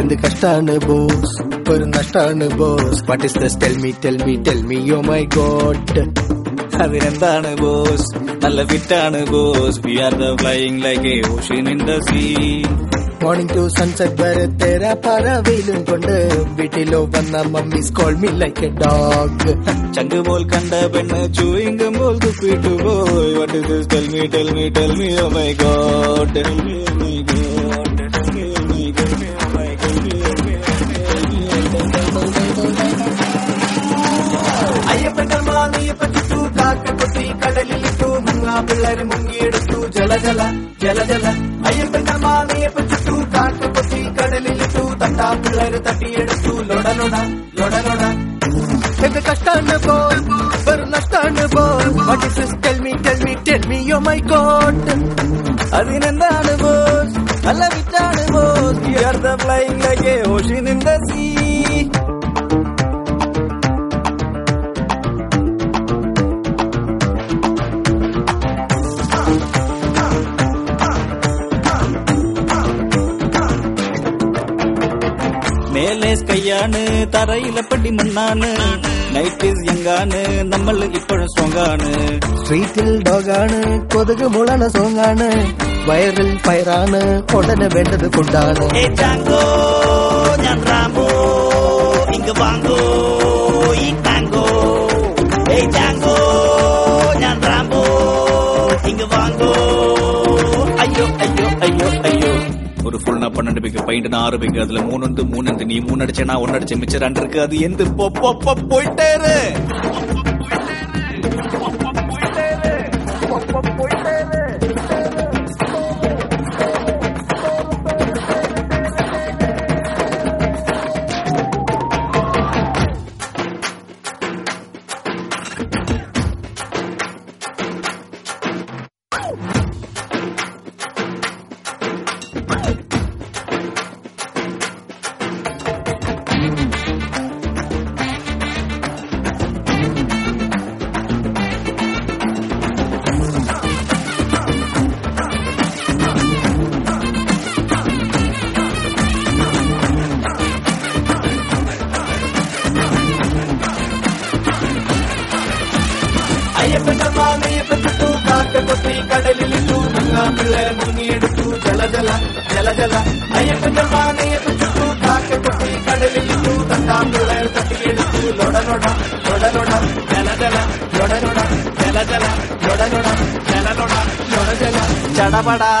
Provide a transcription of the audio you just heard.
എന്ത് കഷ്ടാണ് ബോസ്? ഒരു നഷ്ടാണ് boss. What is this tell me tell me tell me yo my god അതിനെന്താണ് boss? നല്ല ഫിറ്റാണ് boss. We are the flying like a ocean in the sea morning to sunset വരെ തേരാ പറവയിലും വെയിലും കൊണ്ട് വീട്ടിലോ വന്ന mummies call me like a dog ചങ്ക് പോൽ കണ്ട പെണ്ണ് ചൂയിങ് പോൽ തുപ്പിട്ടു പോയി. What is this tell me tell me tell me oh my god tell me oh my god കടലിലിട്ടു മുങ്ങാ പിള്ളേര് മുങ്ങിയെടുത്തു ജലജല ജലജല ജല ജല. അയ്യപ്പൻ മാനിയപ്പൻ പറ്റിട്ടു കാട്ടു കൊത്തി കടലിലിട്ടു തട്ടാ പിള്ളേര് തട്ടിയെടുത്തു. ലൊടലൊട ലൊടലൊട ലൊട ലൊട. എന്ത് കഷ്ടാണ് പോ വെറും നഷ്ടാണ് പോ. മീ യോ മൈ ഗോഡ് അതിനെന്താണ് ബോസ്? നല്ല വിറ്റാണ് boss. We are the sea lace கையானு தரையில படி மண்ணானு நைட் இஸ் எங்கானு நம்மள இப்பழும் ஸ்ட்ராங்கானு ஸ்ட்ரீட்டில் டாகானு கொதுகு முழல சோங்கானு வயரில் பயிரானு உடனே வேண்டது கொண்டானு. ஏ ஜாங்கோ நான் ராமோ இங்க வாங்கோ இ டாங்கோ. ஏ ஜாங்கோ நான் ராமோ இங்க வாங்கோ. ஐயோ ஐயோ ஐயோ. ஒரு ஃபுல்னா பன்னெண்டு பேக்கு பைண்ட்னா ஆறு பேக்கு அதுல மூணு வந்து மூணு வந்து நீ மூணு அடிச்சேனா ஒன்னு அடிச்ச மிச்சம் ரெண்டு இருக்கு அது எந்த? பொ பொ മയപ്പെട്ടു കാക്കക്കൊത്തി കടലിലിട്ടു തങ്ങാപിള്ളേർ മുങ്ങിയെടുത്തു ജലജല ജലജല മയപ്പെട്ടു കാക്കക്കൊത്തി കടലിലിട്ടു തങ്ങാപിള്ളേർ തട്ടിയെടുത്തു ലൊടലൊട ലൊടലൊട ജലജല ലൊടലൊട ജലജല ലൊടലൊട ജലലൊട ലൊടജല ചടപടാ